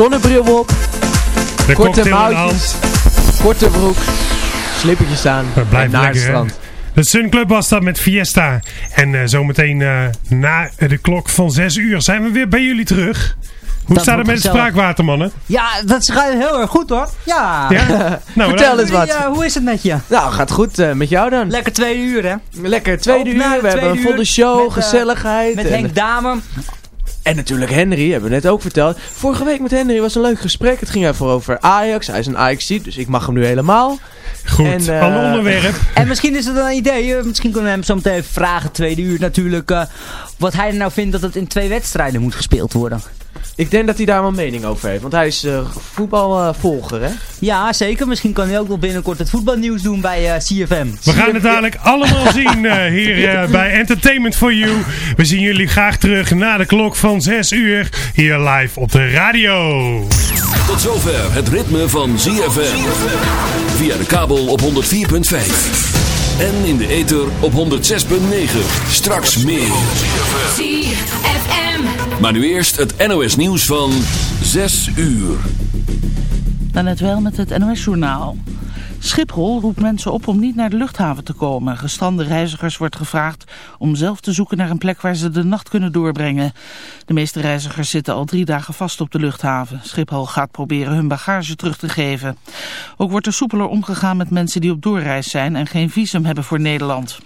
zonnebril op. De korte cocktail in de mouwtjes. hand. Korte broek. Slippertjes aan. We blijven het lekker, hè? strand. De Sun Club was dat met Fiesta. En eh, zometeen eh, na de klok van 6 uur zijn we weer bij jullie terug. Hoe Dat staat het met het gezellig. spraakwatermannen? Ja, dat gaat heel erg goed hoor. Ja. Ja? nou, Vertel eens wat. Jullie, eh, hoe is het met je? Nou, gaat goed eh, met jou dan. Lekker twee uur hè. Lekker tweede Ook uur. We hebben een volle show, met, gezelligheid. Met en, Henk Damer. En natuurlijk Henry, hebben we net ook verteld. Vorige week met Henry was een leuk gesprek. Het ging even over Ajax. Hij is een ajax dus ik mag hem nu helemaal. Goed, En, eh, ander onderwerp. En misschien is het een idee. eh, misschien kunnen we hem zo meteen even vragen. Tweede uur natuurlijk. eh, wat hij er nou vindt dat het in twee wedstrijden moet gespeeld worden. Ik denk dat hij daar wel een mening over heeft. Want hij is eh, voetbalvolger, hè? Ja, zeker. Misschien kan hij ook wel binnenkort het voetbalnieuws doen bij eh, CFM. We gaan het dadelijk allemaal zien eh, hier bij Entertainment for You. We zien jullie graag terug na de klok van 6 uur. Hier live op de radio. Tot zover het ritme van ZFM. Via de kabel op 104.5. En in de ether op 106.9. Straks meer. ZFM. Maar nu eerst het NOS nieuws van 6 uur. Dan net wel met het NOS-journaal. Schiphol roept mensen op om niet naar de luchthaven te komen. Gestrande reizigers wordt gevraagd om zelf te zoeken naar een plek waar ze de nacht kunnen doorbrengen. De meeste reizigers zitten al drie dagen vast op de luchthaven. Schiphol gaat proberen hun bagage terug te geven. Ook wordt er soepeler omgegaan met mensen die op doorreis zijn en geen visum hebben voor Nederland.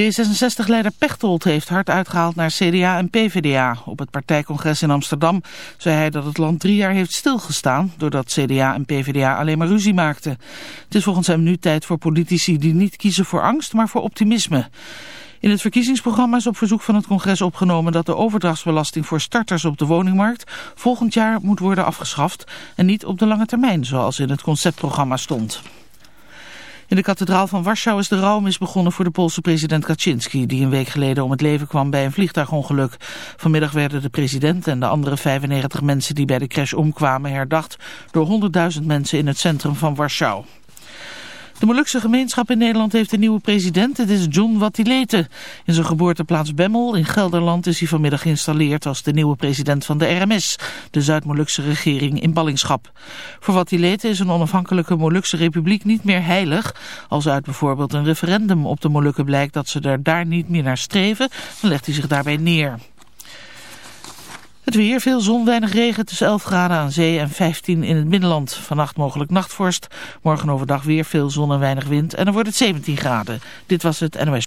D66-leider Pechtold heeft hard uitgehaald naar CDA en PvdA. Op het partijcongres in Amsterdam zei hij dat het land drie jaar heeft stilgestaan... doordat CDA en PvdA alleen maar ruzie maakten. Het is volgens hem nu tijd voor politici die niet kiezen voor angst, maar voor optimisme. In het verkiezingsprogramma is op verzoek van het congres opgenomen dat de overdrachtsbelasting voor starters op de woningmarkt volgend jaar moet worden afgeschaft en niet op de lange termijn zoals in het conceptprogramma stond. In de kathedraal van Warschau is de rouwmis begonnen voor de Poolse president Kaczynski, die een week geleden om het leven kwam bij een vliegtuigongeluk. Vanmiddag werden de president en de andere 95 mensen die bij de crash omkwamen herdacht door 100.000 mensen in het centrum van Warschau. De Molukse gemeenschap in Nederland heeft een nieuwe president. Het is John Watilete. In zijn geboorteplaats Bemmel in Gelderland is hij vanmiddag geïnstalleerd als de nieuwe president van de RMS, de Zuid-Molukse regering in ballingschap. Voor Watilete is een onafhankelijke Molukse republiek niet meer heilig. Als uit bijvoorbeeld een referendum op de Molukken blijkt dat ze er daar niet meer naar streven, dan legt hij zich daarbij neer. Het weer, veel zon, weinig regen, tussen 11 graden aan zee en 15 in het binnenland. Vannacht mogelijk nachtvorst, morgen overdag weer veel zon en weinig wind en dan wordt het 17 graden. Dit was het NOS.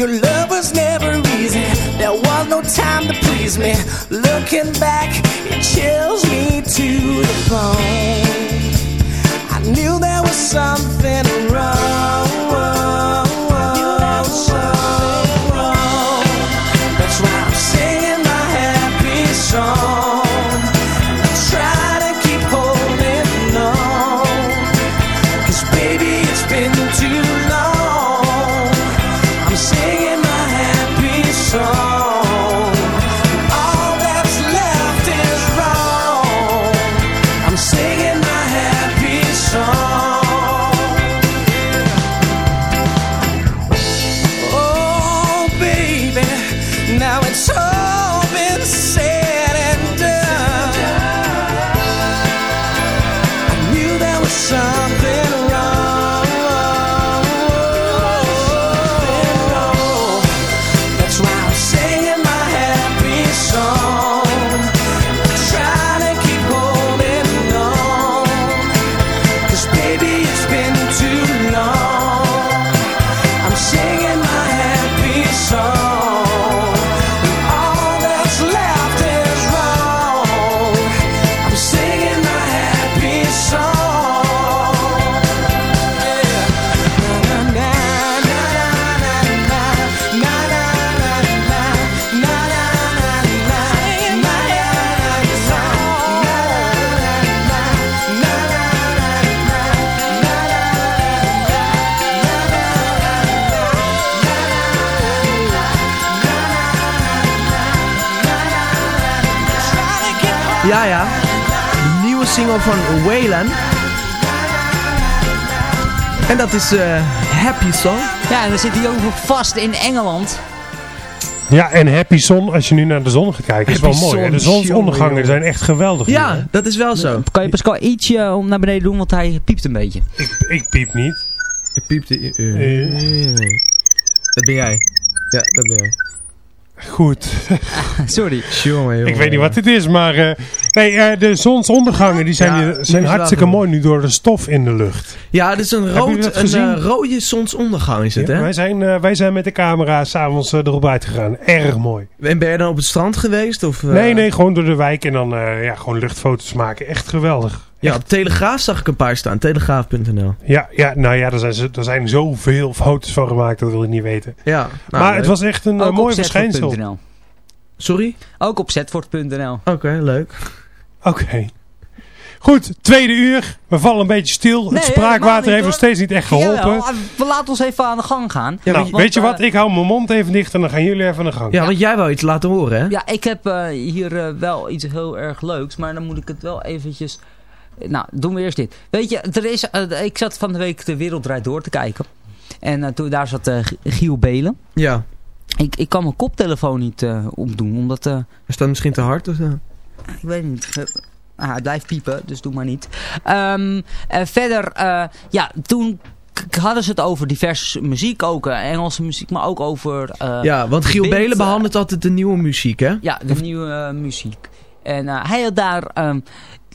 Your love was never easy. There was no time to please me. Looking back, it chills me to the bone. I knew there was something wrong. Single van Waylon. En dat is eh, Happy Song. Ja, en we zitten hier ook vast in Engeland. Ja, en Happy Son, als je nu naar de zon gaat kijken, is wel mooi. hè? De zonsondergangen zijn echt geweldig. nu? Ja, dat is wel zo. Kan je Pascal ietsje om naar beneden doen, want hij piept een beetje. Ik, ik piep niet. Ik piepte. Eh. Dat ben jij. Ja, dat ben jij. Goed. Sorry. Jongen, jongen. Ik weet niet wat dit is, maar eh, nee, eh, de zonsondergangen die zijn, Ja, zijn het hartstikke mooi nu door de stof in de lucht. Ja, het is een, rood, een eh, rode zonsondergang is het, Ja, hè? wij, zijn, eh, wij zijn met de camera s'avonds uh, erop uitgegaan. Erg mooi. En ben je dan op het strand geweest? Of, eh? Nee, nee, gewoon door de wijk en dan eh, ja, gewoon luchtfoto's maken. Echt geweldig. Ja, op Telegraaf zag ik een paar staan. Telegraaf.nl. Ja, ja, nou ja, er zijn, er zijn zoveel foto's van gemaakt, dat wil ik niet weten. Ja. nou, maar leuk. het was echt een eh, Ook mooi op verschijnsel. zetvoort.nl. Sorry? Ook op zetvoort.nl. Oké, leuk. Oké. Goed, tweede uur. We vallen een beetje stil. Nee, het helemaal spraakwater niet, heeft nog steeds niet echt geholpen. Jawel, we laten ons even aan de gang gaan. Ja, nou, want- weet je wat? Ik hou mijn mond even dicht en dan gaan jullie even aan de gang. Ja, want jij wou iets laten horen, hè? Ja, ik heb eh, hier eh, wel iets heel erg leuks, maar dan moet ik het wel eventjes... Nou, doen we eerst dit. Weet je, er is, eh, ik zat van de week de Wereld Draait Door te kijken. En eh, toen, daar zat eh, Giel Belen. Ja. Ik, ik kan mijn koptelefoon niet opdoen, omdat... Is dat misschien te hard of zo? ik weet niet. Ah, het blijft piepen, dus doe maar niet. Eh, verder, ja, toen hadden ze het over diverse muziek, ook Engelse muziek, maar ook over... ja, want Giel Belen eh, behandelt altijd de nieuwe muziek, hè? Ja, de nieuwe muziek. En hij had daar ehm,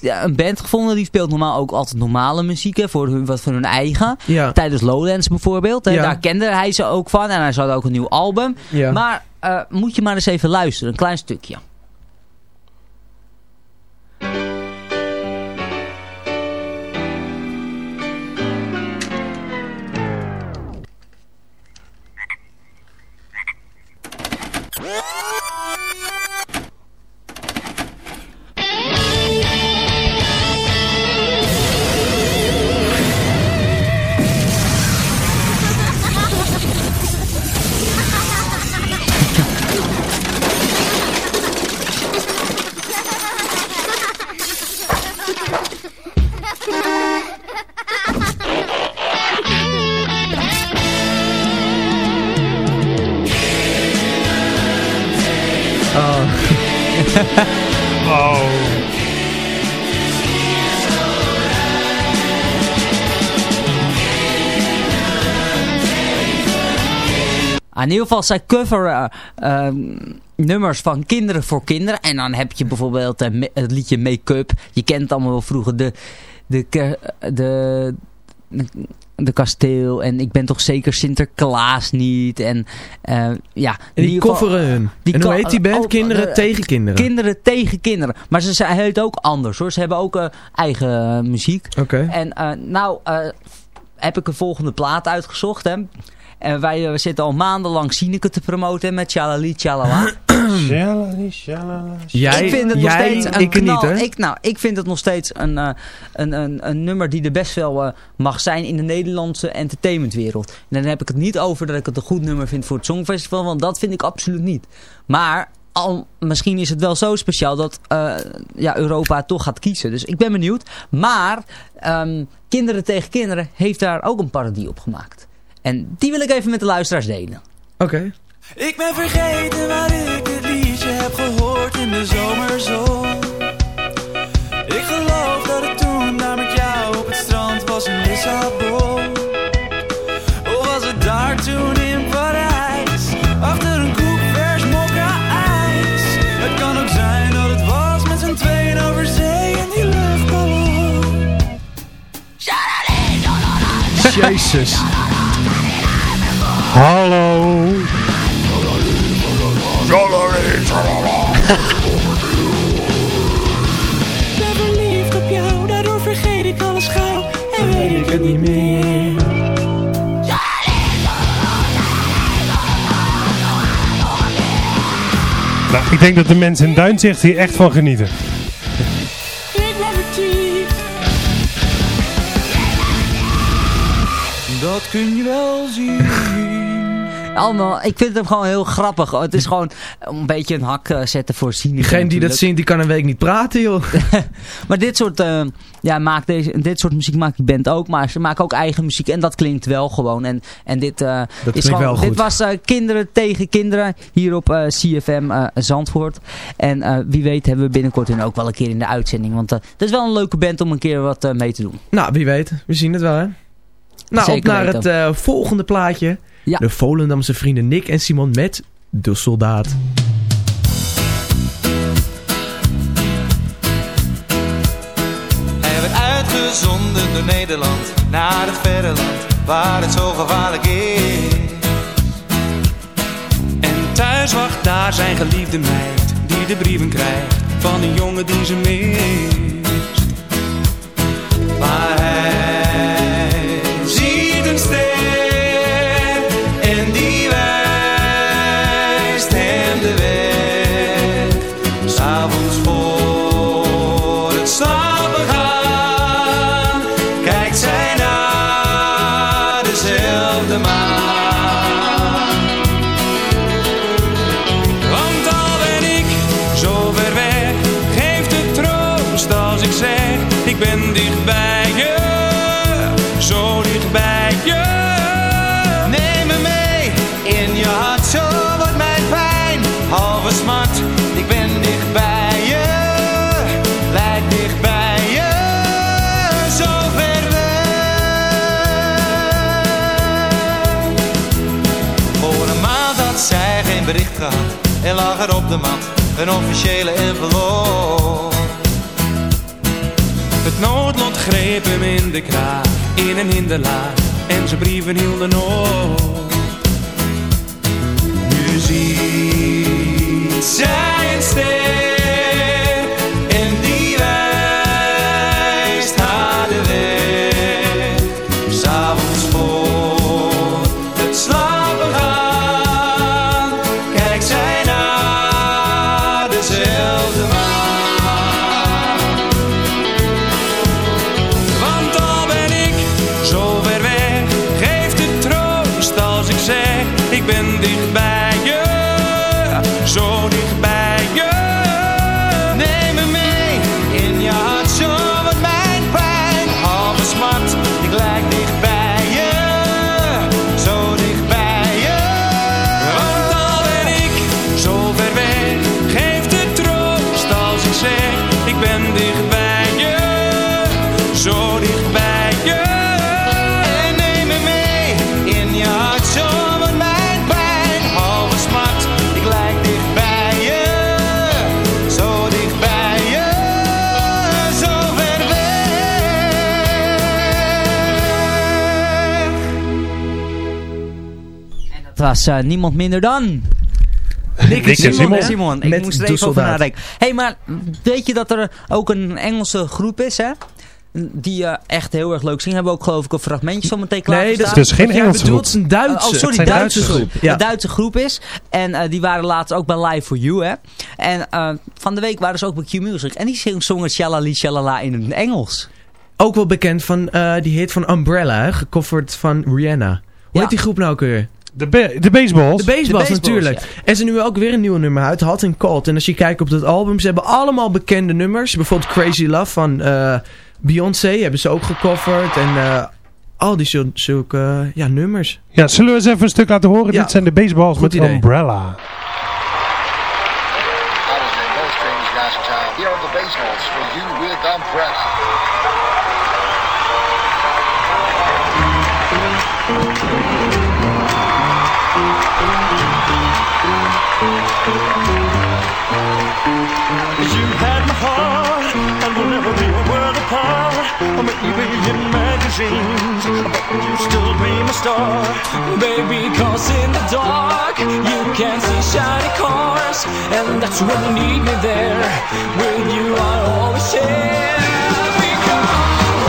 ja, een band gevonden, die speelt normaal ook altijd normale muziek, hè, voor hun, wat van hun eigen. Ja. Tijdens Lowlands bijvoorbeeld, hè, Ja. daar kende hij ze ook van. En hij had ook een nieuw album. Maar eh, moet je maar eens even luisteren, een klein stukje. In ieder geval, zij coveren ehm, nummers van kinderen voor kinderen. En dan heb je bijvoorbeeld eh, het liedje Make-up. Je kent het allemaal wel vroeger. De, de, de, de kasteel. En ik ben toch zeker Sinterklaas niet. En eh, ja. En die coveren hun. die en hoe heet die band? oh, kinderen de- tegen kinderen. Kinderen tegen kinderen. Maar ze zijn heet ook anders hoor. Ze hebben ook eh, eigen muziek. Oké. En nou heb ik een volgende plaat uitgezocht. Hè. En wij eh, zitten al maandenlang Sineke te promoten met Tjalali Tjalala. Shalali, shalala, Jij, ik vind het nog jij, steeds een ik knal. niet, hè? Ik, nou, ik vind het nog steeds een, eh, een, een, een nummer die er best wel eh, mag zijn in de Nederlandse entertainmentwereld. En dan heb ik het niet over dat ik het een goed nummer vind voor het Songfestival, want dat vind ik absoluut niet. Maar al, misschien is het wel zo speciaal dat eh, ja, Europa toch gaat kiezen. Dus ik ben benieuwd. Maar ehm, Kinderen tegen Kinderen heeft daar ook een parodie op gemaakt. En die wil ik even met de luisteraars delen. Oké. Ik ben vergeten waar ik het liedje heb gehoord in de zomerzon. Ik geloof dat het toen daar met jou op het strand was in Lissabon. Of was het daar toen in Parijs, achter een koek vers mokka ijs. Het kan ook zijn dat het was met z'n tweeën over zee in die luchtballon. Jezus. Hallo. Ik ben verliefd op jou, daardoor vergeet ik alles gauw en weet ik het niet meer. Nou, ik denk dat de mensen in Duinzicht hier echt van genieten. Dat kun je wel zien. Allemaal, ik vind het gewoon heel grappig. Het is gewoon een beetje een hak eh, zetten voor Sineke. Diegene die dat zingt, die kan een week niet praten, joh. Maar dit soort, eh, ja, maakt deze, dit soort muziek maakt die band ook. Maar ze maken ook eigen muziek. En dat klinkt wel gewoon. En, en dit, eh, is gewoon, wel dit was eh, Kinderen tegen Kinderen. Hier op eh, CFM eh, Zandvoort. En eh, wie weet hebben we binnenkort hun ook wel een keer in de uitzending. Want eh dat is wel een leuke band om een keer wat eh, mee te doen. Nou, wie weet. We zien het wel, hè. Nou, Zeker op naar weten. het eh, volgende plaatje. Ja. De Volendamse vrienden Nick en Simon met De Soldaat. Hij werd uitgezonden door Nederland naar het verre land waar het zo gevaarlijk is. En thuis wacht daar zijn geliefde meid Die de brieven krijgt van een jongen die ze mist Maar hij een officiële envelop. Het noodlot greep hem in de kraag In een hinderlaag En zijn brieven hielden op Nu ziet zij een ster was eh, niemand minder dan... Nick en Simon. Simon. Ik Met moest er even over nadenken. Hé, hey, maar weet je dat er ook een Engelse groep is, hè? Die eh, echt heel erg leuk zingen. Hebben we ook geloof ik een fragmentje van meteen klaar Nee, dat is Dus geen Engelse groep. is een Duitse. Oh, sorry, Het zijn Duitse, Duitse groep. Ja. Een Duitse groep is. En eh, die waren laatst ook bij Live for You, hè. En van de week waren ze ook bij Q-Music. En die zongen Shalali Shalala in het Engels. Ook wel bekend van die hit van Umbrella, gecoverd van Rihanna. Hoe Ja. heet die groep nou ook weer? De, be- de baseballs. De Baseballs, Baseballs, natuurlijk. ja. En ze nu ook weer een nieuw nummer uit, Hot and Cold. En als je kijkt op dat album, ze hebben allemaal bekende nummers. Bijvoorbeeld Crazy Love van eh, Beyoncé hebben ze ook gecoverd. En eh, al die zul- zulke eh, ja, nummers. Ja, zullen we eens even een stuk laten horen? Ja. Dit zijn de baseballs Goed met idee. Umbrella. You had my heart, and we'll never be a world apart. Maybe in magazines, but you still be my star. Baby, cause in the dark you can see shiny cars, and that's when you need me there. With you, I always share. Because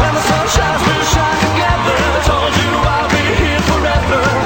When the sun shines, we'll shine together. I Told you I'll be here forever.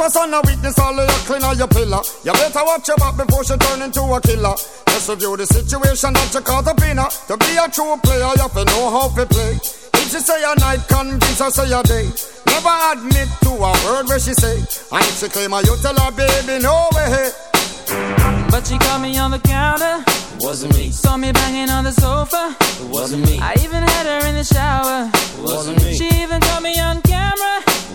Trespass on a weakness, all of your clean on your pillar. You better watch your back before she turn into a killer. Just review the situation that you caught up in her. To be a true player, you have to know how to play. If she say a night, convince her say a day. Never admit to a word where she say. And if she claim her, you tell her, baby, no way. But she caught me on the counter. Wasn't me. Saw me banging on the sofa. Wasn't me. I even had her in the shower. Wasn't me. She even caught me on camera.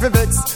fi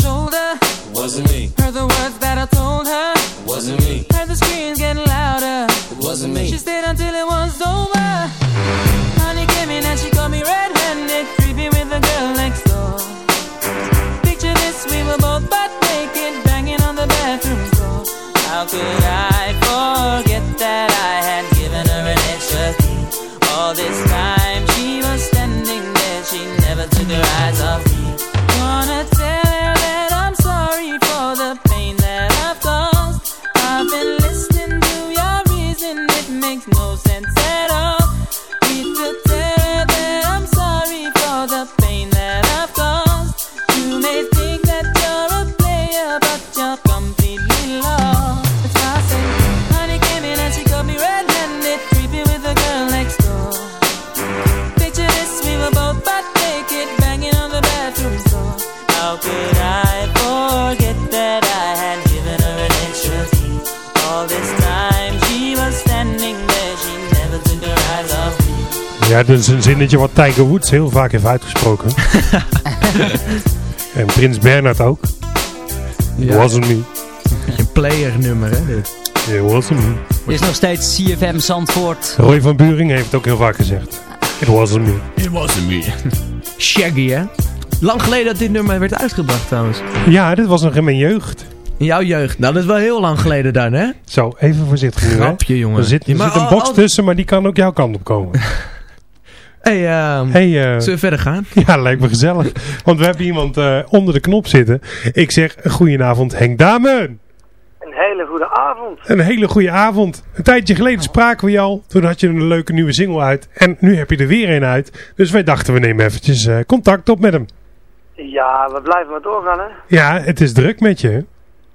shoulder. Wasn't me. Heard the words that I told her. Wasn't me. Heard the screams getting louder. Wasn't me. She stayed until it was over. Honey came in and she caught me red-handed, creepy with the girl next door. Picture this, we were both butt naked, banging on the bathroom floor. How could I Ja, dat is een zinnetje wat Tiger Woods heel vaak heeft uitgesproken. en Prins Bernhard ook. Ja. Wasn't me. Een player nummer, hè? dit. It wasn't me. Er is nog steeds CFM Zandvoort. Roy van Buring heeft het ook heel vaak gezegd. It wasn't me. It wasn't me. Shaggy, hè? Lang geleden dat dit nummer werd uitgebracht, trouwens. Ja, dit was nog in mijn jeugd. In jouw jeugd. Nou, dat is wel heel lang geleden dan, hè? Zo, even voorzichtig nu, hè. Grapje, jongen. Er zit, er Ja, maar zit een box tussen, maar die kan ook jouw kant op komen. hey, ehm, Hey, eh, zullen we verder gaan? Ja, lijkt me gezellig. Want we hebben iemand eh, onder de knop zitten. Ik zeg, goedenavond Henk Damen. Een hele goede avond. Een hele goede avond. Een tijdje geleden spraken we je al. Toen had je een leuke nieuwe single uit. En nu heb je er weer een uit. Dus wij dachten, we nemen eventjes eh, contact op met hem. Ja, we blijven maar doorgaan, hè? Ja, het is druk met je. hè?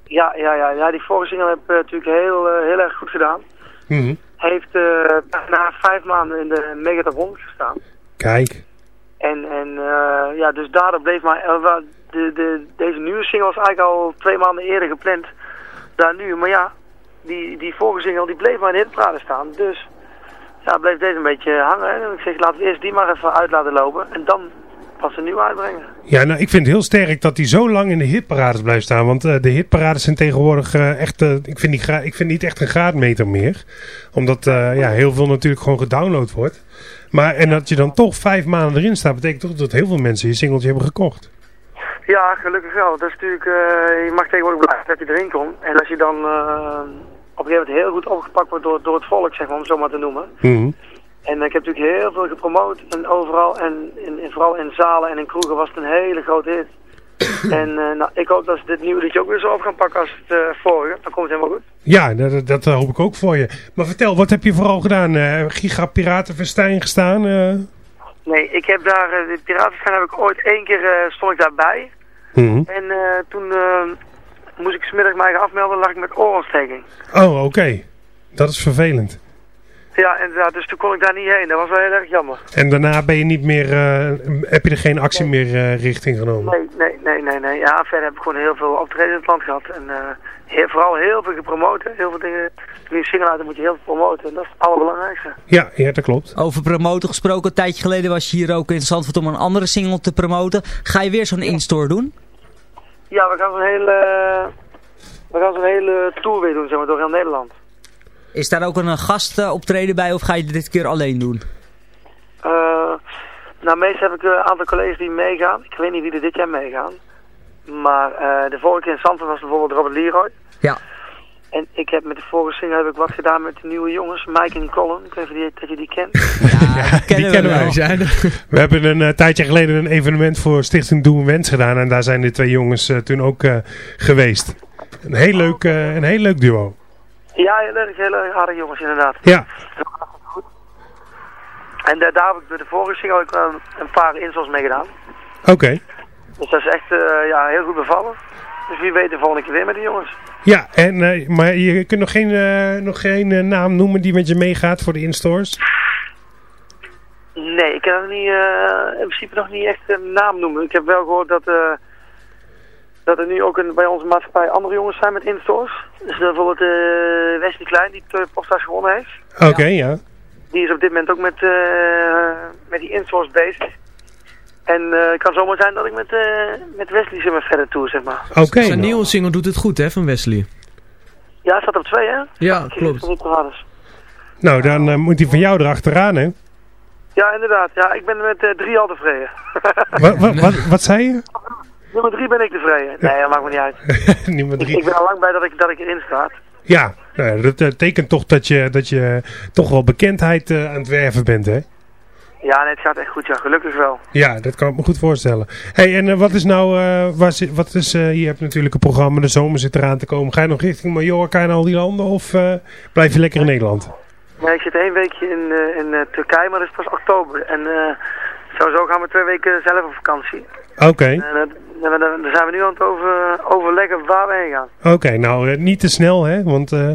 Ja, ja, ja, ja die vorige single heb ik natuurlijk heel, heel erg goed gedaan. Mhm. Heeft eh na vijf maanden in de Megatop 100 gestaan. Kijk. En, en eh, ja, dus daardoor bleef maar... eh, de, de, deze nieuwe single was eigenlijk al twee maanden eerder gepland dan nu. Maar ja, die, die vorige single die bleef maar in de hitparade staan. Dus ja, bleef deze een beetje hangen. En ik zeg, laten we eerst die maar even uit laten lopen. En dan pas een nieuwe uitbrengen. Ja, nou, ik vind het heel sterk dat hij zo lang in de hitparades blijft staan. Want eh, de hitparades zijn tegenwoordig eh, echt... eh, ik, vind die ik vind niet echt een graadmeter meer. Omdat ja, heel veel natuurlijk gewoon gedownload wordt. Maar en dat je dan toch vijf maanden erin staat... betekent toch dat heel veel mensen je singeltje hebben gekocht. Ja, gelukkig wel. Dat is natuurlijk, je mag tegenwoordig blijven dat hij erin komt. En als je dan op een gegeven moment heel goed opgepakt wordt door, door het volk, zeg maar, om het zo maar te noemen. Mhm. En ik heb natuurlijk heel veel gepromoot en overal. En in, in- vooral in zalen en in kroegen was het een hele grote hit. en eh, nou, ik hoop dat ze dit nieuwe liedje ook weer zo op gaan pakken als het eh, vorige. Dan komt het helemaal goed. Ja, dat, dat- dat hoop ik ook voor je. Maar vertel, wat heb je vooral gedaan? Eh Giga Piratenfestijn gestaan? eh? Nee, ik heb daar, eh, de Piratenstein heb ik ooit één keer, eh, stond ik daarbij. Mhm. En eh, toen eh, moest ik smiddag mij afmelden, lag ik met oorontsteking. Oh, oké. Dat is vervelend. Ja, inderdaad, dus toen kon ik daar niet heen. Dat was wel heel erg jammer. En daarna ben je niet meer, eh, heb je er geen actie meer eh, richting genomen? Nee, nee, nee, nee, nee. Ja, verder heb ik gewoon heel veel optreden in het land gehad. En eh, heel, vooral heel veel gepromoot. Heel veel dingen. Toen je single uit, dan moet je heel veel promoten. En dat is het allerbelangrijkste. Ja, ja, dat klopt. Over promoten gesproken, een tijdje geleden was je hier ook in Zandvoort om een andere single te promoten. Ga je weer zo'n in-store doen? Ja, we gaan zo'n hele... We gaan zo'n hele tour weer doen, zeg maar, door heel Nederland. Is daar ook een eh, gast optreden bij of ga je dit keer alleen doen? Eh, nou, meestal heb ik een aantal collega's die meegaan. Ik weet niet wie er dit jaar meegaan. Maar eh, de vorige keer in Zandvoort was bijvoorbeeld Robert Leroy. Ja. En ik heb met de vorige single heb ik wat gedaan met de nieuwe jongens, Mike en Colin. Ik weet niet of je die, dat je die kent. die kennen wij. We hebben een eh, tijdje geleden een evenement voor Stichting Doe een Wens gedaan. En daar zijn de twee jongens eh, toen ook eh, geweest. Een heel, leuk, eh, een heel leuk duo. Ja, heel erg, heel erg aardige jongens inderdaad. Ja. En eh, daar heb ik bij de vorige single ook een, een paar insels mee gedaan. Oké. Dus dat is echt eh, ja, heel goed bevallen. Dus wie weet de volgende keer weer met die jongens. Ja, en, eh, maar je kunt nog geen, eh, nog geen naam noemen die met je meegaat voor de instores? Nee, ik kan nog niet, in principe nog niet echt een naam noemen. Ik heb wel gehoord dat, eh, dat er nu ook een, bij onze maatschappij andere jongens zijn met instores. Dus bijvoorbeeld uh, Wesley Klein, die de podcast gewonnen heeft. Oké, ja. Die is op dit moment ook met, eh, met die instores bezig. En eh, het kan zomaar zijn dat ik met, eh, met Wesley zeg maar, verder toe, zeg maar. Oké. Zijn nieuwe single doet het goed, hè, van Wesley. Ja, het staat op twee, hè? Ja, klopt. Nou, dan eh, moet hij van jou erachteraan, hè? Ja, inderdaad. Ja, ik ben met eh, drie al tevreden. Wat, wat, wat, wat zei je? Nummer drie ben ik tevreden. Nee, dat maakt me niet uit. Nummer Ik, drie. ik ben al lang blij dat ik, dat ik erin sta. Ja, nou, dat eh, tekent toch dat je, dat je toch wel bekendheid eh, aan het werven bent, hè? Ja, nee, het gaat echt goed, ja. Gelukkig wel. Ja, dat kan ik me goed voorstellen. hey, en eh, wat is nou, eh, waar zit- wat is, eh, je hebt natuurlijk een programma, de zomer zit eraan te komen. Ga je nog richting Mallorca en al die landen of eh, blijf je lekker in Nederland? Nee, ik zit één weekje in, eh, in eh, Turkije, maar dat is pas oktober. En eh sowieso gaan we twee weken zelf op vakantie. Oké, En eh, daar zijn we nu aan het over, overleggen waar we heen gaan. oké, nou eh, niet te snel hè, want eh,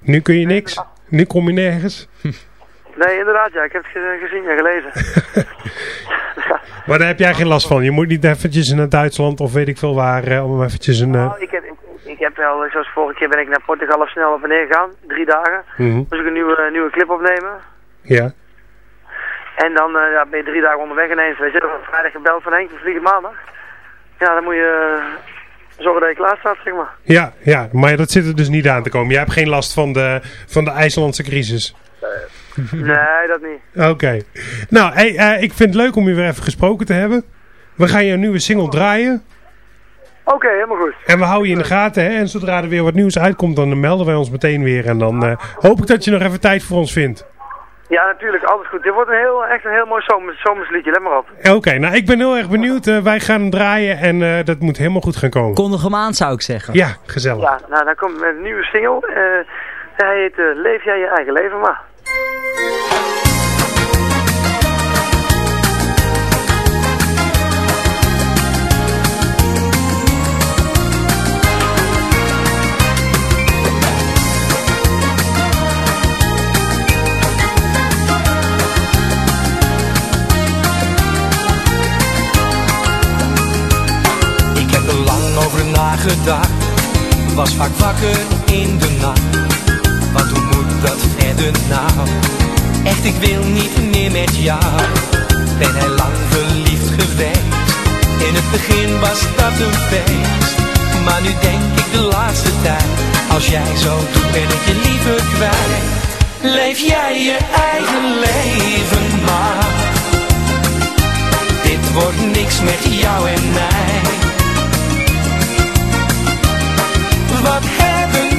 nu kun je niks. Nu kom je nergens. Nee, inderdaad, ja. Ik heb het ge- gezien en gelezen. Maar daar heb jij geen last van. Je moet niet eventjes naar Duitsland of weet ik veel waar eh, om eventjes een... Nou, ik, heb, ik, ik heb wel, zoals vorige keer ben ik naar Portugal al snel neer gegaan. Drie dagen. mhm, Moest ik een nieuwe, nieuwe clip opnemen. Ja, En dan ja, ben je drie dagen onderweg ineens. Weet je, dan wordt vrijdag gebeld van Henk, we vliegen maandag. Ja, dan moet je eh, zorgen dat je klaar staat, zeg maar. ja, ja, maar dat zit er dus niet aan te komen. Jij hebt geen last van de, van de IJslandse crisis. Nee, dat niet. Oké. Nou, hey, eh, ik vind het leuk om je weer even gesproken te hebben. We gaan je een nieuwe single draaien. Oké, helemaal goed. En we houden je in de gaten. Hè? En zodra er weer wat nieuws uitkomt, dan melden wij ons meteen weer. En dan eh, hoop ik dat je nog even tijd voor ons vindt. Ja, natuurlijk, alles goed. Dit wordt een heel, echt een heel mooi zomers, zomersliedje, let maar op. Oké, nou ik ben heel erg benieuwd. Eh, wij gaan hem draaien en eh, dat moet helemaal goed gaan komen. Kondig hem aan zou ik zeggen. Ja, gezellig. Ja, nou, dan komt een nieuwe single. eh hij heet Leef jij je eigen leven maar. Was vaak wakker in de nacht. Wat hoe moet dat verder nou? Echt, ik wil niet meer met jou. Ben heel lang verliefd geweest. In het begin was dat een feest. Maar nu denk ik de laatste tijd. Als jij zo doet, ben ik je liever kwijt. Leef jij je eigen leven maar. Dit wordt niks met jou en mij. Wat hebben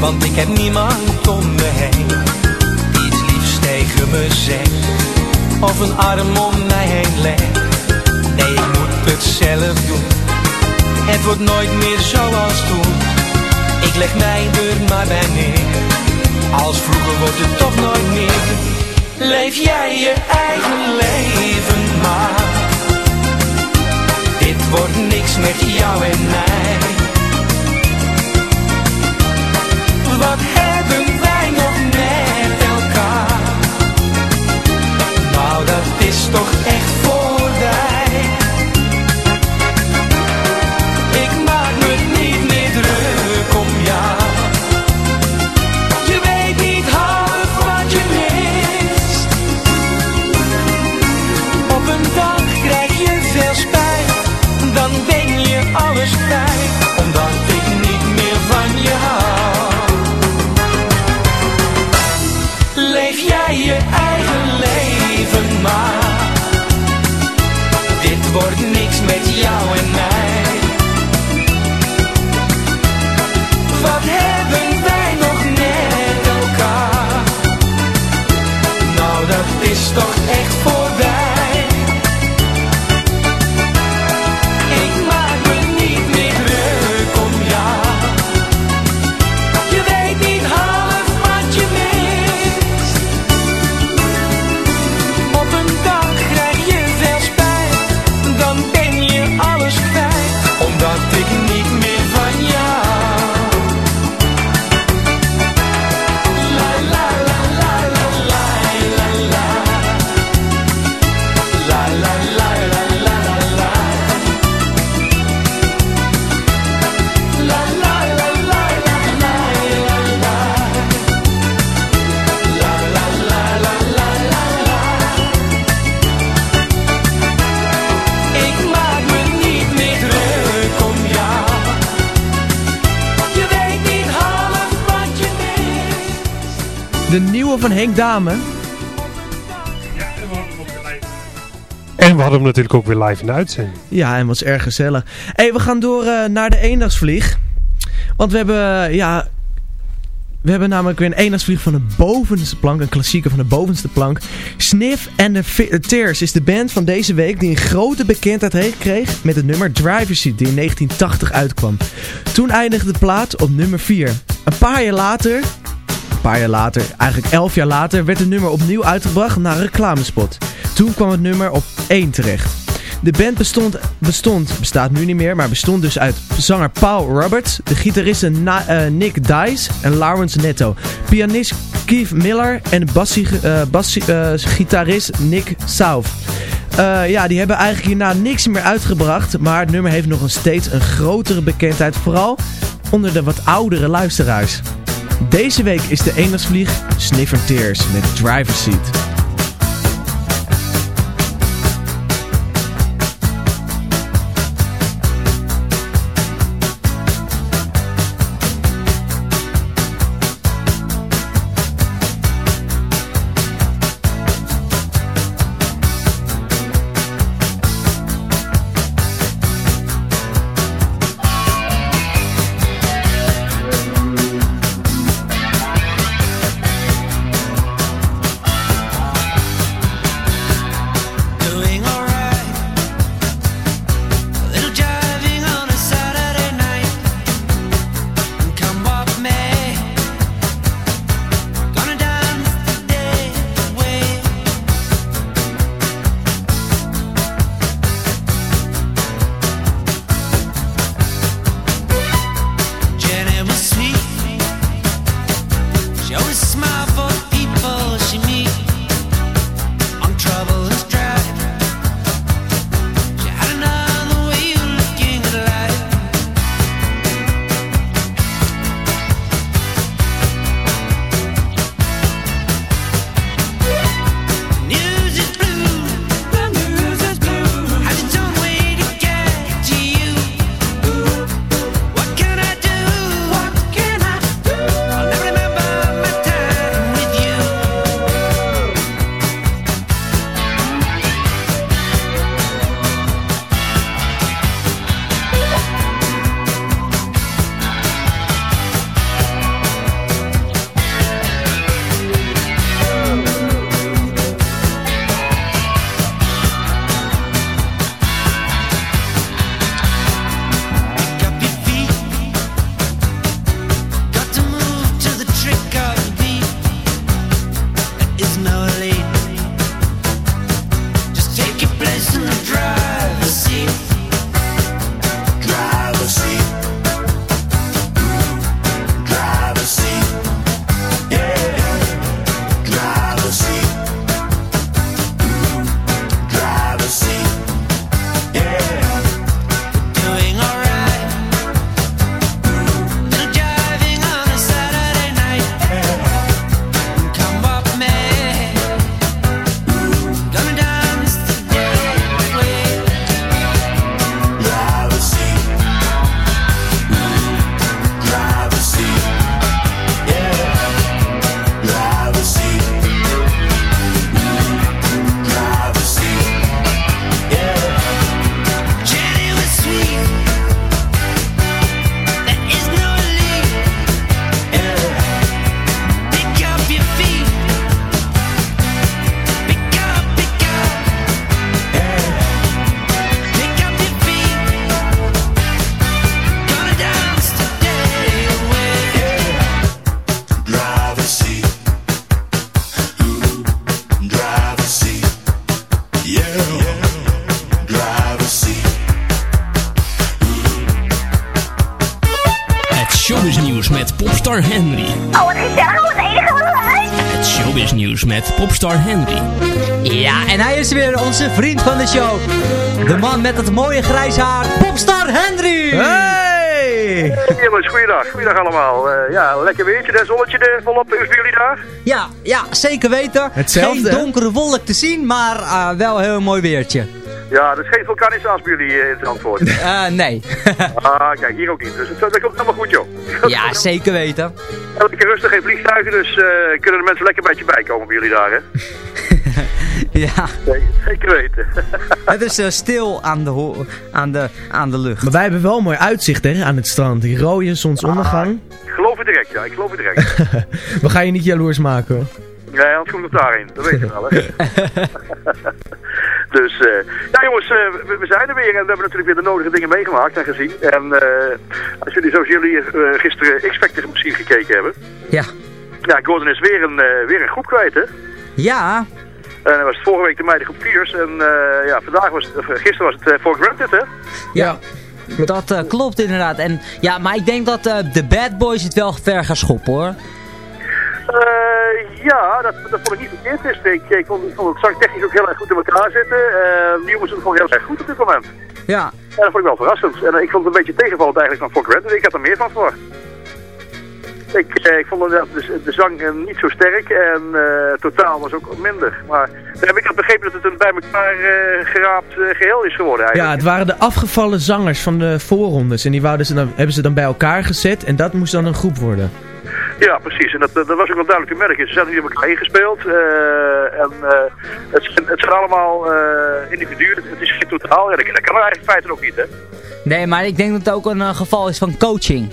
want ik heb niemand om me heen. Die iets liefs tegen me zegt, of een arm om mij heen legt. Nee, ik moet het zelf doen, het wordt nooit meer zoals toen. Ik leg mij er maar bij neer. Als vroeger wordt het toch nooit meer. Leef jij je eigen leven maar. Dit wordt niks met jou en mij. Wat hebben wij nog met elkaar? Nou, dat is toch Dame. En we hadden hem natuurlijk ook weer live in de uitzending. Ja, en was erg gezellig. hey, we gaan door eh, naar de eendagsvlieg. Want we hebben, ja... We hebben namelijk weer een eendagsvlieg van de bovenste plank. Een klassieker van de bovenste plank. Sniff and the Tears is de band van deze week die een grote bekendheid heeft gekregen met het nummer Driver Seat die in 1980 uitkwam. Toen eindigde de plaat op nummer 4. Een paar jaar later een paar jaar later, eigenlijk elf jaar later, werd het nummer opnieuw uitgebracht naar reclamespot. Toen kwam het nummer op 1 terecht. De band bestond, bestond, bestaat nu niet meer, maar bestond dus uit zanger Paul Roberts, de gitaristen eh, Nick Dice en Lawrence Netto, pianist Keith Miller en basgitarist Nick South. Eh, ja, die hebben eigenlijk hierna niks meer uitgebracht, maar het nummer heeft nog steeds een grotere bekendheid, vooral onder de wat oudere luisteraars. Deze week is de eendagsvlieg Sniffer Tears met Driver Seat. Met popstar Henry. Ja, en hij is weer onze vriend van de show. De man met het mooie grijs haar, Popstar Henry! Hey! Hey jongens, goeiedag. Goeiedag allemaal. Eh, ja, lekker weertje, de zonnetje er volop. Is bij jullie daar? Ja, ja, zeker weten. Hetzelfde, Geen donkere wolk te zien, maar eh, wel een heel mooi weertje. Ja, er is geen vulkanisaas bij jullie eh, in Zandvoort. Eh, nee. ah, kijk, hier ook niet. Dus het, dat komt helemaal goed, joh. ja, zeker weten. Lekker rustig, geen vliegtuigen, dus eh, kunnen de mensen lekker een beetje bijkomen bij jullie daar, hè? Ja, Nee, zeker weten. het is eh, stil aan de, aan, de, aan de lucht. Maar wij hebben wel een mooi uitzicht hè, aan het strand. Die rode zonsondergang. ik geloof het direct, ja. Ik geloof het direct. We gaan je niet jaloers maken hoor. nee, anders kom ik nog daarheen. Dat weet je wel, hè. Dus, eh ja jongens, eh, we, we zijn er weer en we hebben natuurlijk weer de nodige dingen meegemaakt en gezien. En eh, als jullie, zoals jullie gisteren X-Factor misschien gekeken hebben. Ja. Ja, Gordon is weer een, weer een groep kwijt, hè. Ja, En dat was het vorige week de meiden groep 4's. En ja, vandaag was het, gisteren was het uh, For Granted, hè? ja. Dat klopt inderdaad. En, ja, maar ik denk dat de bad boys het wel ver gaan schoppen hoor. Eh, ja, dat, dat vond ik niet verkeerd gisteren. Ik, ik, vond, ik vond het zangtechnisch ook heel erg goed in elkaar zitten. Uh, de jongens doen het gewoon heel erg goed op dit moment. Ja. En dat vond ik wel verrassend. En eh, ik vond het een beetje tegenvallend eigenlijk van Granted. Ik had er meer van voor. Ik, eh, ik vond inderdaad de, de zang eh, niet zo sterk en eh, totaal was ook minder. Maar dan heb ik had begrepen dat het een bij elkaar eh, geraapt eh, geheel is geworden Ja, eigenlijk. het waren de afgevallen zangers van de voorrondes. En die wouden ze dan, hebben ze dan bij elkaar gezet. En dat moest dan een groep worden. Ja, precies. En dat, dat was ook wel duidelijk te merken. Ze zijn niet op elkaar ingespeeld. eh, en eh, het, zijn, het zijn allemaal eh, individuen. Het, is geen totaal. Ja, dat, dat kan er eigenlijk in feite ook niet, hè. Nee, maar ik denk dat het ook een geval is van coaching.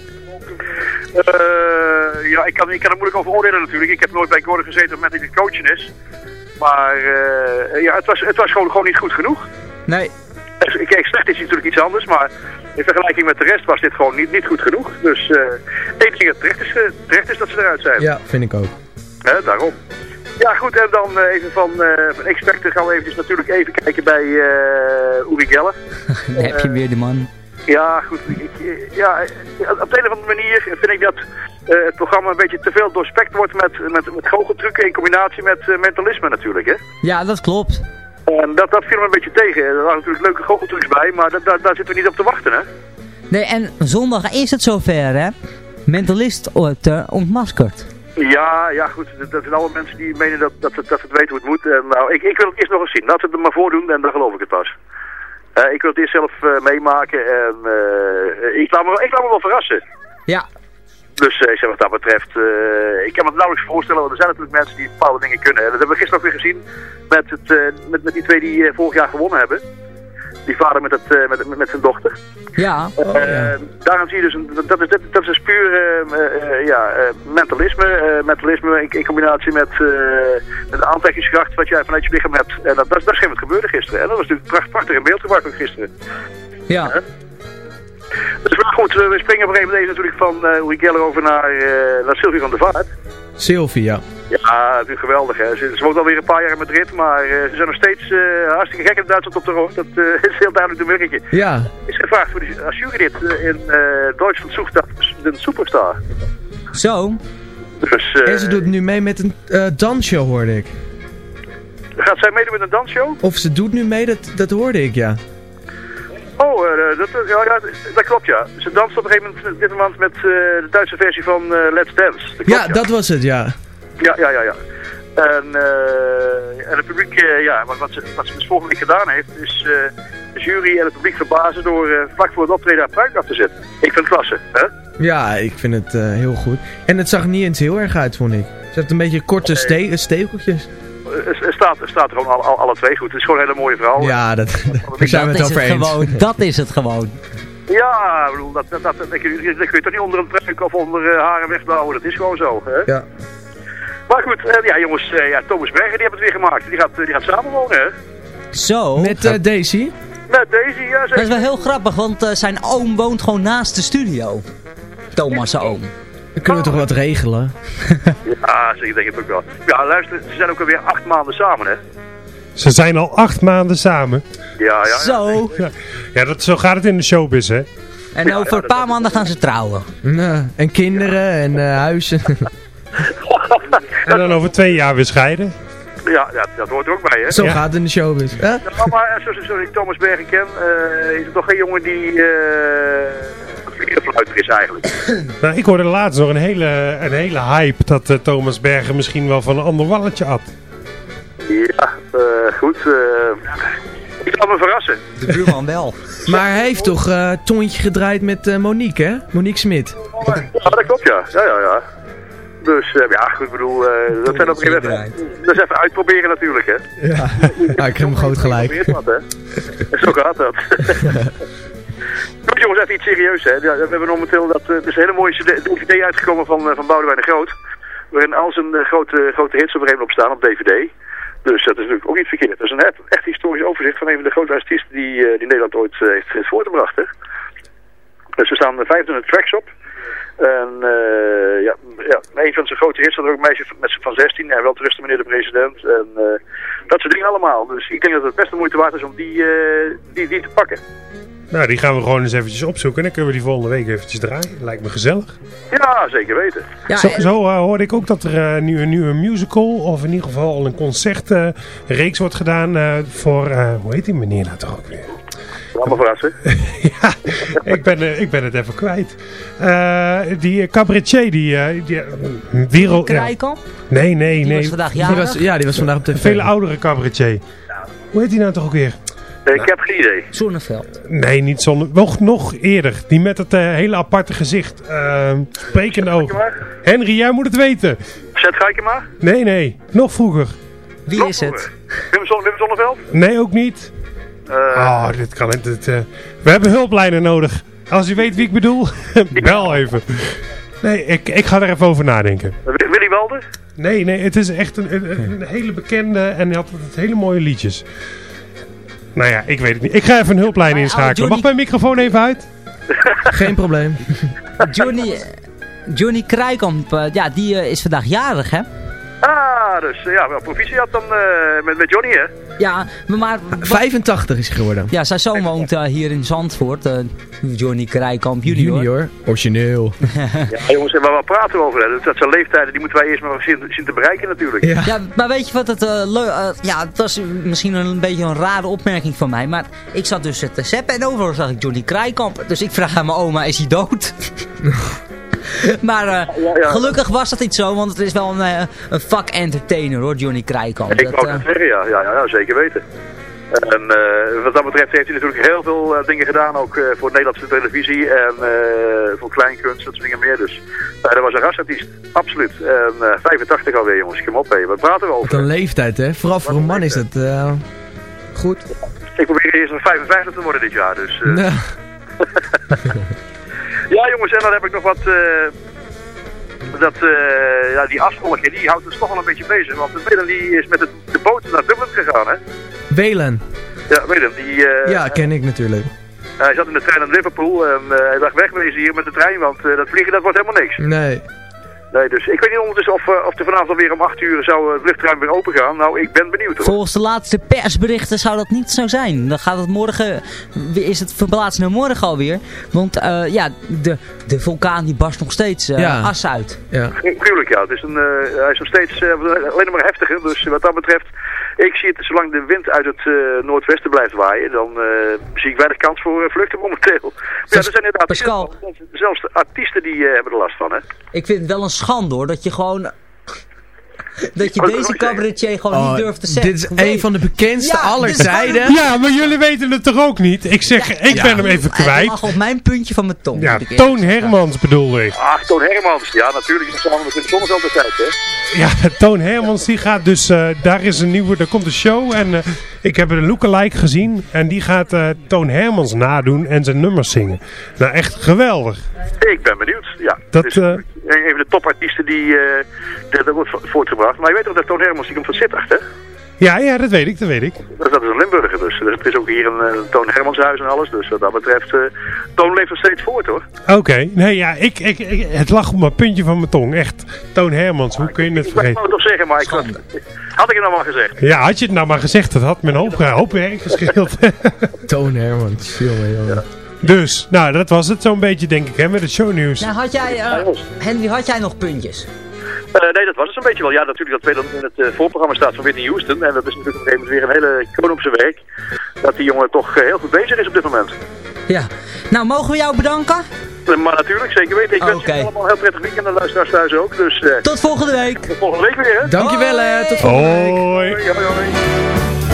Ja, ik kan, ik kan er moeilijk over oordelen natuurlijk. Ik heb nooit bij Gordon gezeten op het moment dat hij coachen is. Maar ja, het was, het was gewoon, gewoon niet goed genoeg. Nee. Kijk, slecht is natuurlijk iets anders, maar in vergelijking met de rest was dit gewoon niet, niet goed genoeg. Dus eh één ding dat terecht is, eh, terecht is dat ze eruit zijn. Ja, vind ik ook. Hè, daarom. Ja, goed, en dan eh, even van, eh van X-Factor gaan we eventjes natuurlijk even kijken bij eh Uri Geller. Daar heb je weer de man. Ja, goed. Ik, eh, ja, eh, op de een of andere manier vind ik dat eh, het programma een beetje te veel doorspekt wordt met, met, met goocheltrucken in combinatie met eh, mentalisme natuurlijk, hè. Ja, dat klopt. En dat, dat viel me een beetje tegen. Er waren natuurlijk leuke goocheltrucs bij, maar da, da- daar zitten we niet op te wachten, hè. Nee, en zondag is het zover hè. Mentalist wordt eh, ontmaskerd. Ja, ja goed. Dat, dat zijn alle mensen die menen dat, dat, dat, het weten hoe het moet. En, nou, ik, ik wil het eerst nog eens zien. Laten we het er maar voordoen en dan geloof ik het pas. Eh, ik wil het eerst zelf eh, meemaken en eh, ik, laat me, wel- ik laat me wel verrassen. Ja. Dus eh, ik zeg wat dat betreft, eh, ik kan me het nauwelijks voorstellen, want er zijn natuurlijk mensen die bepaalde dingen kunnen. En dat hebben we gisteren ook weer gezien met, het, eh, met, met die twee die vorig jaar gewonnen hebben. Die vader met, het, met, met, met zijn dochter. Ja. Eh, Daarom zie je dus, een, dat, is, dat, dat is dus puur ja, mentalisme, mentalisme in, in combinatie met, met de aantrekkingskracht wat jij vanuit je lichaam hebt. En dat, dat, is- dat is geen wat gebeurde gisteren. En dat was natuurlijk pracht, prachtig in beeld gebracht ook gisteren. Ja. Dus maar goed, we springen op een gegeven moment natuurlijk van uh, over naar, eh, naar Sylvie van der Vaart. Sylvie, ja. Ja, natuurlijk geweldig. Hè. Ze, ze woont alweer een paar jaar in Madrid, maar eh, ze zijn nog steeds hartstikke gek in Duitsland op de rood. Dat is heel duidelijk te merken. Ja. Is gevraagd voor de, jury in Duitsland zoekt dat de superstar. Zo. Dus En ze doet nu mee met een dansshow, hoorde ik. gaat zij meedoen met een dansshow? Of ze doet nu mee, dat, dat hoorde ik, ja. Oh, eh, dat, ja, ja, dat klopt ja. Ze danst op een gegeven moment dit moment met eh, de Duitse versie van eh, Let's Dance. Dat klopt, Ja, dat was het, ja. Ja, ja, ja, ja. En, eh, en het publiek, eh, ja, wat, wat, ze, wat ze dus vorige week gedaan heeft, is eh, de jury en het publiek verbazen door eh, vlak voor het optreden haar pruik af te zetten. Ik vind het klasse, hè? Ja, ik vind het eh, heel goed. En het zag niet eens heel erg uit, vond ik. Ze had een beetje korte ste stekeltjes. Er, er staat, er staat er gewoon alle, alle, alle twee goed. Het is gewoon een hele mooie vrouw. Ja, dat, daar zijn we het over het eens. gewoon. Dat is het gewoon. Ja, ik bedoel, dat, dat, dat, dat, dat kun je dat kun je toch niet onder een pruik of onder eh, haren wegbouwen. Dat is gewoon zo, hè? Ja. Maar goed, eh, ja jongens, eh, ja, Thomas Berger die heeft het weer gemaakt. Die gaat, eh, die gaat samenwonen, hè? Zo. Met eh, Daisy? Met Daisy, ja zeker. Dat is wel heel grappig, want eh, zijn oom woont gewoon naast de studio. Thomas' oom. Dan kunnen we toch wat regelen? Ja, zeker denk ik het ook wel. Ja, luister, ze zijn ook alweer acht maanden samen, hè? Ze zijn al acht maanden samen. Ja, ja. ja. Zo. Ja, ja dat, zo gaat het in de showbiz, hè? En over een paar maanden gaan ze trouwen. Nou, en kinderen en eh, huizen. En dan over twee jaar weer scheiden. Ja, ja, dat hoort er ook bij, hè? Zo gaat het in de showbiz. Hè? Ja, maar eh, zoals, zoals ik Thomas Bergen ken, eh, is het toch geen jongen die uh, is eigenlijk. Nou, ik hoorde laatst nog een hele, een hele hype dat eh, Thomas Bergen misschien wel van een ander walletje had. Ja, eh, goed. eh, ik zal me verrassen. De buurman wel. Maar hij heeft toch eh toontje gedraaid met eh, Monique, hè? Monique Smit. Ja, dat klopt, ja. Ja, ja, ja. Dus eh, ja, goed, ik bedoel, eh, dat zijn ook even, dat is even uitproberen natuurlijk, hè. Ja, ja ik heb hem groot gelijk. Wat, hè. Zo gaat dat. Goed jongens, even iets serieus, hè. We hebben momenteel dat, eh, is een hele mooie DVD uitgekomen van, eh, van Boudewijn de Groot. Waarin al zijn eh, grote, grote hits er even op staan op DVD. Dus dat is natuurlijk ook niet verkeerd. Dat is een echt, historisch overzicht van een van de grote artiesten die, die Nederland ooit heeft, voortgebracht, hè. Dus er staan 25 tracks op. En ja, ja, een van zijn grote hits staat er ook een meisje van- van 16. En wel terusten meneer de president. En dat soort dingen allemaal. Dus ik denk dat het best de moeite waard is om die, die, die te pakken. Nou, die gaan we gewoon eens eventjes opzoeken. En dan kunnen we die volgende week eventjes draaien. Lijkt me gezellig. Ja, zeker weten. zo zo eh, hoorde ik ook dat er eh, nu een nieuwe musical, of in ieder geval al een concertreeks wordt gedaan eh, voor, eh, hoe heet die meneer nou toch ook weer? Allemaal verrassen. ja, ik ben, ik ben het even kwijt. Eh, die cabaretier, die, eh, die eh, wereld... ja. Krijkamp? Nee, nee, Die nee. was vandaag Die jarig. was, ja, die was vandaag op Een tv. veel oudere cabaretier. Hoe heet die nou toch ook weer? Eh, ik heb geen idee. Zonneveld. Nee, niet zonder. Nog, nog eerder. Die met het eh, hele aparte gezicht. Uh, sprekende ogen. Henry, jij moet het weten. Zet Gijkema. Nee, nee. Nog vroeger. Wie is het? Wim, Zon, Wim Zonneveld. Nee, ook niet. Eh, Oh, dit kan niet. Dit, we hebben hulplijnen nodig. Als u weet wie ik bedoel, bel even. Nee, ik, ik ga er even over nadenken. Wi- Willy Walder. Nee, nee, het is echt een, een, een hele bekende en hij had altijd hele mooie liedjes. Nou ja, ik weet het niet. Ik ga even een hulplijn inschakelen. Johnny- Mag mijn microfoon even uit? Geen probleem. Johnny, Johnny Krijkamp, eh, ja, die eh, is vandaag jarig, hè? Ah, dus eh, ja, wel proficiat dan eh, met, met Johnny, hè? Ja, maar... 85 is hij geworden. Ja, zijn zoon woont eh, hier in Zandvoort. eh, Johnny Krijkamp junior. Junior. Origineel. Ja, jongens, en waar we praten over, hè? Dat zijn leeftijden, die moeten wij eerst maar zien, zien te bereiken natuurlijk. Ja. Ja, maar weet je wat het eh leuk... ja, het was misschien een beetje een rare opmerking van mij. Maar ik zat dus te zeppen en overal zag ik Johnny Krijkamp. Dus ik vraag aan mijn oma, is hij dood? maar eh, ja. gelukkig was dat niet zo, want het is wel een, eh, een vak entertainer hoor, Johnny Krijkamp. Ik Dat, wou eh, het zeggen, ja, ja, ja, ja, zeker weten. En eh, wat dat betreft heeft hij natuurlijk heel veel eh, dingen gedaan, ook eh, voor Nederlandse televisie en eh, voor kleinkunst, dat soort dingen meer. Dus dat was een rasartiest, absoluut. En eh, 85 alweer jongens, kom op, hé. wat praten we Wat over? een leeftijd, hè? Vooral voor een man is dat eh, goed. Ik probeer eerst nog 55 te worden dit jaar, dus... eh, Nou, Ja jongens, en dan heb ik nog wat... eh, dat, eh, ja, die afvolger, die houdt ons toch wel een beetje bezig. Want Willem die is met de boot naar Dublin gegaan, hè? Welen. Ja, Willem, die... eh, Ja, ken ik natuurlijk. Hij zat in de trein naar Liverpool en hij dacht wegwezen hier met de trein, want dat vliegen dat wordt helemaal niks. Nee. Nee, dus ik weet niet ondertussen of, eh, of er vanavond alweer om 8 uur zou eh, het luchtruim weer open gaan. Nou, ik ben benieuwd hoor. Volgens de laatste persberichten zou dat niet zo zijn. Dan gaat het morgen, is het verplaatst naar morgen alweer. Want eh, ja, de, de vulkaan die barst nog steeds eh, Ja. as uit. Ja. Tuurlijk ja, het is een, eh, hij is nog steeds eh, alleen maar heftiger. Dus wat dat betreft, ik zie het zolang de wind uit het eh, noordwesten blijft waaien, dan eh, zie ik weinig kans voor eh, vluchten momenteel. Maar ja, er zijn inderdaad Pascal. zelfs de artiesten die hebben er last van hè. Ik vind het wel een schande hoor, dat je gewoon... Dat je deze cabaretier gewoon Oh, niet durft te zeggen. dit is een van de bekendste Ja, aller tijden. Ja, maar jullie weten het toch ook niet? Ik zeg, ik Ja. ben hem even Hij kwijt. lag op mijn puntje van mijn tong. Ja, Toon. Hermans bedoel ik. Ach, Toon Hermans, ja natuurlijk, is samen met Zonneveld de tijd hè. Ja, Toon Hermans die gaat dus, eh, daar is een nieuwe, daar komt een show en eh, ik heb een lookalike gezien en die gaat eh, Toon Hermans nadoen en zijn nummers zingen. Nou, echt geweldig. Ik ben benieuwd, ja. Dat, een van de topartiesten die, eh dat wordt vo- voortgebracht. Maar je weet toch dat Toon Hermans, die komt van Sittard hè. Ja, ja, dat weet ik, dat weet ik. Dus dat is een Limburger dus. dus het is ook hier een, eh, Toon Hermanshuis en alles. Dus wat dat betreft, eh Toon leeft nog steeds voort hoor. Oké, nee ja, ik, ik, ik- het lag op mijn puntje van mijn tong. Echt, Toon Hermans, hoe kun je het Ik wou vergeten? het toch zeggen, maar ik had, had ik het nou maar gezegd. Ja, had je het nou maar gezegd, dat had een hoop, hoop werk gescheeld. Toon Hermans. Jongen, jongen. Dus, nou, dat was het zo'n beetje, denk ik, hè, met het shownieuws. Nou, had jij, eh, Henry, had jij nog puntjes? Eh, nee, dat was het zo'n beetje wel. Ja, natuurlijk dat tweede in het eh, voorprogramma staat van Whitney Houston. En dat is natuurlijk op een gegeven moment weer een hele kroon op zijn werk. Dat die jongen toch heel goed bezig is op dit moment. Ja. Nou, mogen we jou bedanken? Maar natuurlijk, zeker weten. Ik wens jullie allemaal een heel prettig weekend en de luisteraars thuis ook. Dus, eh, Tot volgende week. tot volgende week weer, hè? Dankjewel, hè. Tot volgende week. Hoi. Hoi, hoi,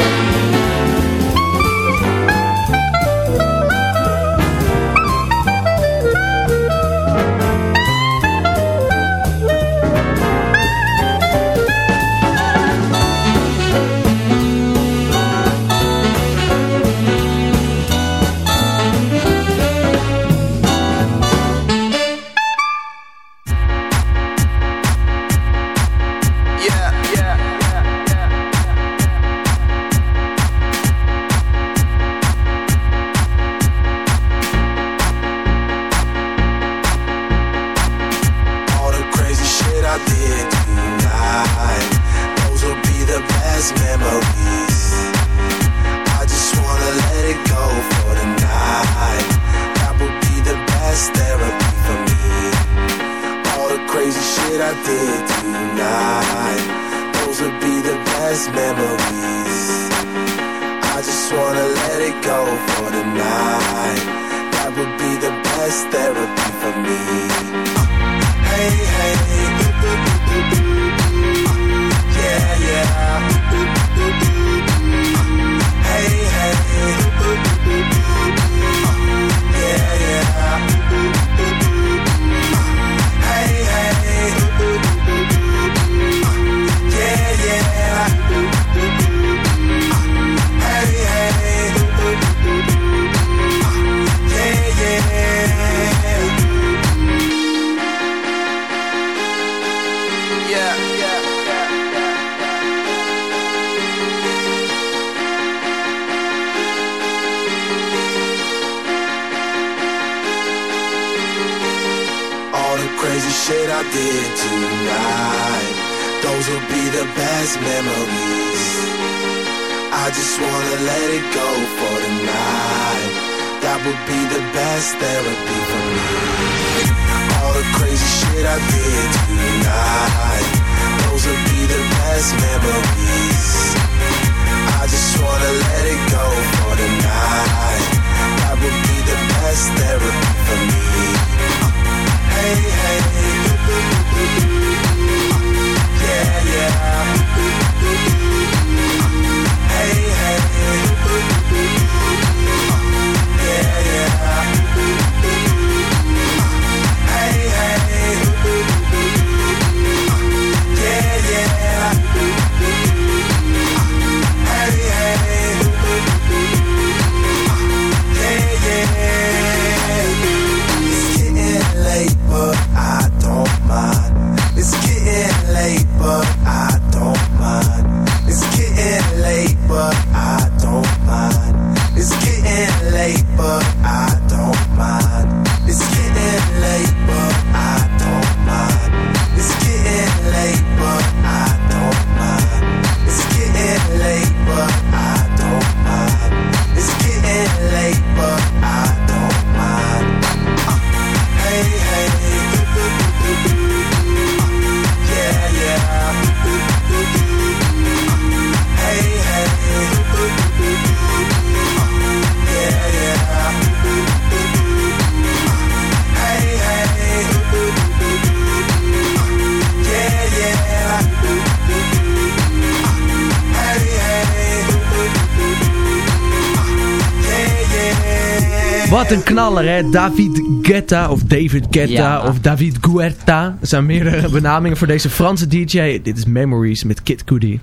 knaller, hè? David Guetta of David Guetta Ja. of David Guetta. Er zijn meerdere benamingen voor deze Franse DJ. Dit is Memories met Kid Cudi.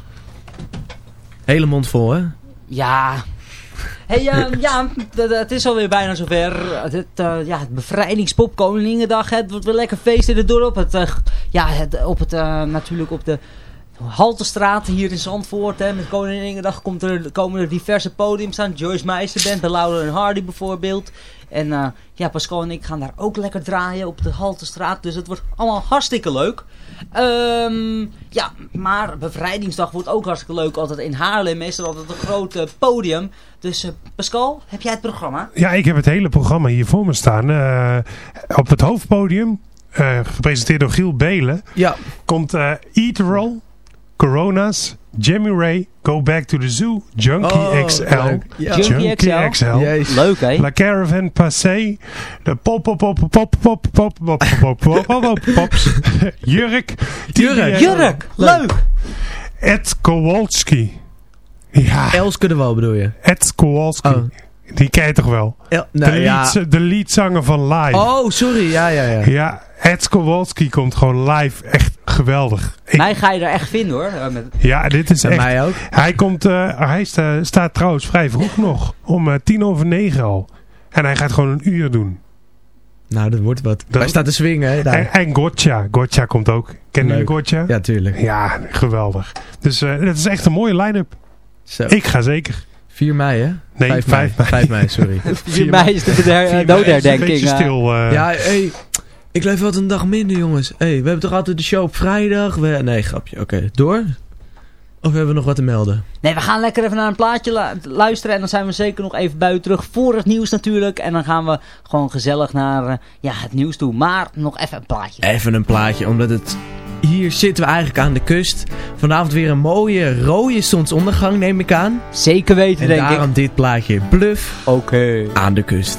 Hele mond vol, hè? Ja. Hey, ehm, ja, het is alweer bijna zover. Het, eh, ja, het bevrijdingspop. Het wordt weer lekker feest in het dorp. Het, eh, ja, het, op het, eh, natuurlijk op de Haltestraat hier in Zandvoort. Hè, met Koninginnedag komt er, komen er diverse podiums aan. Joyce Meijsterband, bij Laura en Hardy bijvoorbeeld. En eh, ja, Pascal en ik gaan daar ook lekker draaien op de Haltestraat. Dus het wordt allemaal hartstikke leuk. Ehm, ja, maar bevrijdingsdag wordt ook hartstikke leuk. Altijd in Haarlem is er altijd een groot eh, podium. Dus eh, Pascal, heb jij het programma? Ja, ik heb het hele programma hier voor me staan. Eh, op het hoofdpodium, eh, gepresenteerd door Giel Belen, ja. komt eh Eat Roll, Coronas, Jimmy Ray, Go Back to the Zoo, Junkie Oh, XL, leuk. Ja. Junkie XL? Leuk hè? La Caravan Passé, de pop pop pop pop pop pop pop pop pop pop pop pops, Jurk, Jurk. Jurk, leuk! Ed Kowalski. Ja, Elske de Wal bedoel je? Ed Kowalski. Oh. Die ken je toch wel? El- de, nou, ja. lead, de leadzanger van Live. Oh, sorry. Ja, ja, ja. Ja, Ed Kowalski komt gewoon live. Echt geweldig. Ik- Mij ga je er echt vinden hoor. Eh, Met, ja, dit is Bij echt... mij ook. Hij, komt, eh, hij sta- staat trouwens vrij vroeg nog. Om eh, tien over negen al. En hij gaat gewoon een uur doen. Nou, dat wordt wat. Dat- Hij staat te swingen, hè? daar. En, en Gotcha. Gotcha komt ook. Ken je. Gotcha? Ja, tuurlijk. Ja, geweldig. Dus eh het is echt een mooie line-up. Zo. Ik ga zeker. 4 mei, hè? Nee, 5 vijf mei. mei. 5 mei, sorry. 4 mei is de doodherdenking. Een beetje stil. Ja, hey, ik leef wat een dag minder, jongens. hey, we hebben toch altijd de show op vrijdag? We... Nee, grapje. Oké, door? Of hebben we nog wat te melden? Nee, we gaan lekker even naar een plaatje lu- luisteren. En dan zijn we zeker nog even buiten terug voor het nieuws natuurlijk. En dan gaan we gewoon gezellig naar eh, ja, het nieuws toe. Maar nog even een plaatje. Even een plaatje, omdat het... Hier zitten we eigenlijk aan de kust. Vanavond weer een mooie rode zonsondergang, neem ik aan. Zeker weten, En denk daarom ik. dit plaatje. Bluff Oké. aan de kust.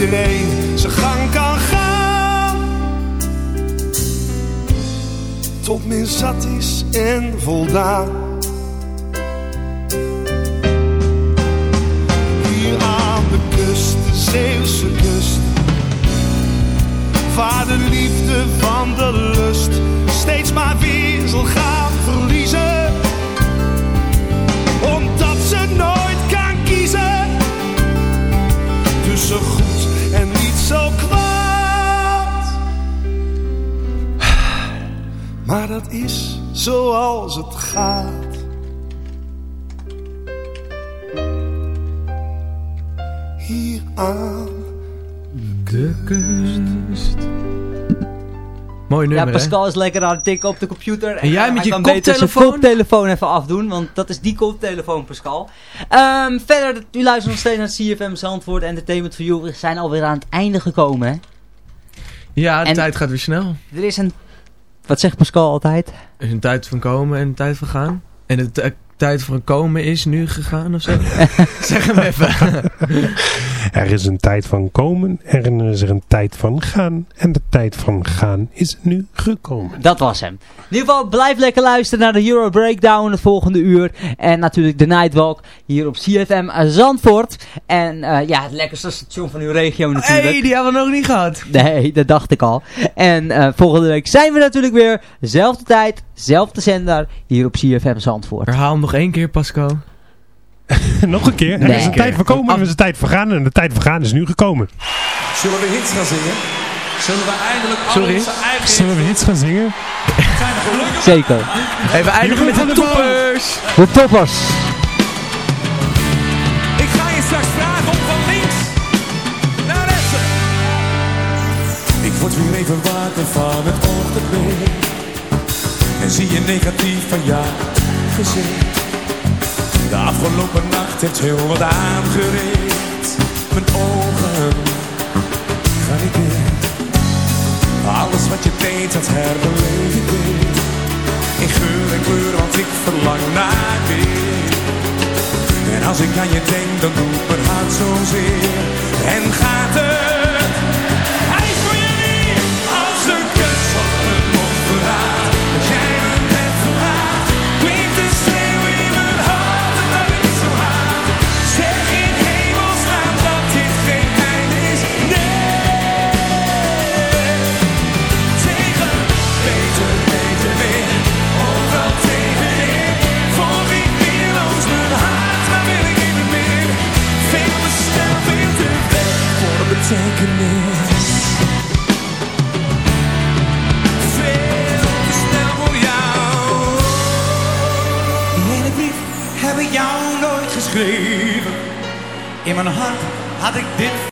iedereen zijn gang kan gaan. Tot men zat is en voldaan. Hier aan de kust, de Zeeuwse kust. De liefde van de lust steeds maar weer zal gaan verliezen. maar dat is zoals het gaat. Hier aan de kust. Mooi nummer, Ja, Pascal is lekker aan het tikken op de computer. En, en jij met je koptelefoon? koptelefoon even afdoen, want dat is die koptelefoon, Pascal. Ehm, verder, u luistert nog steeds naar CFM Zandvoort Entertainment for You. Zijn alweer aan het einde gekomen, hè? Ja, de tijd gaat weer snel. Er is een wat zegt Pascal altijd? Er is een tijd van komen en een tijd van gaan. En de t- tijd van komen is nu gegaan of zo? zeg hem even. Er is een tijd van komen, er is er een tijd van gaan. En de tijd van gaan is nu gekomen. Dat was hem. In ieder geval, blijf lekker luisteren naar de Euro Breakdown het volgende uur. En natuurlijk de Nightwalk hier op CFM Zandvoort. En eh, ja, het lekkerste station van uw regio natuurlijk. hey, die hebben we nog niet gehad. Nee, dat dacht ik al. En eh, volgende week zijn we natuurlijk weer. Zelfde tijd, zelfde zender. Hier op CFM Zandvoort. Herhaal hem nog één keer, Pascal. Nog een keer. Er Nee. is een tijd van komen, er is een tijd van gaan. En de tijd van gaan is nu gekomen. Zullen we hits gaan zingen? Zullen we eindelijk al Sorry? onze eigen Zullen we hits gaan zingen? zijn we gelukkig? Zeker. We eindigen met de toppers. De toppers. Ik ga je straks vragen om van links naar rechts. Ik word weer even wakker van het ochtendlicht. En zie je negatief van jou gezicht. De afgelopen nacht heeft heel wat aangericht. Mijn ogen gaan niet. Alles wat je deed, dat herbeleef ik weer. In geur en kleur, want ik verlang naar weer. En als ik aan je denk, dan doet mijn hart zozeer. En gaat het, In mijn hart had ik dit